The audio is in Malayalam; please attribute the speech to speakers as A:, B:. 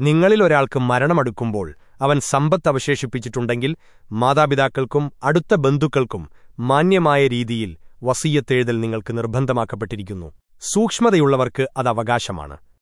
A: നിങ്ങളിൽ ഒരാൾക്ക് മരണമടുക്കുമ്പോൾ അവൻ സമ്പത്ത് അവശേഷിപ്പിച്ചിട്ടുണ്ടെങ്കിൽ മാതാപിതാക്കൾക്കും അടുത്ത ബന്ധുക്കൾക്കും മാന്യമായ രീതിയിൽ വസീയത്തെഴുതൽ നിങ്ങൾക്ക് നിർബന്ധമാക്കപ്പെട്ടിരിക്കുന്നു. സൂക്ഷ്മതയുള്ളവർക്ക് അത് അവകാശമാണ്.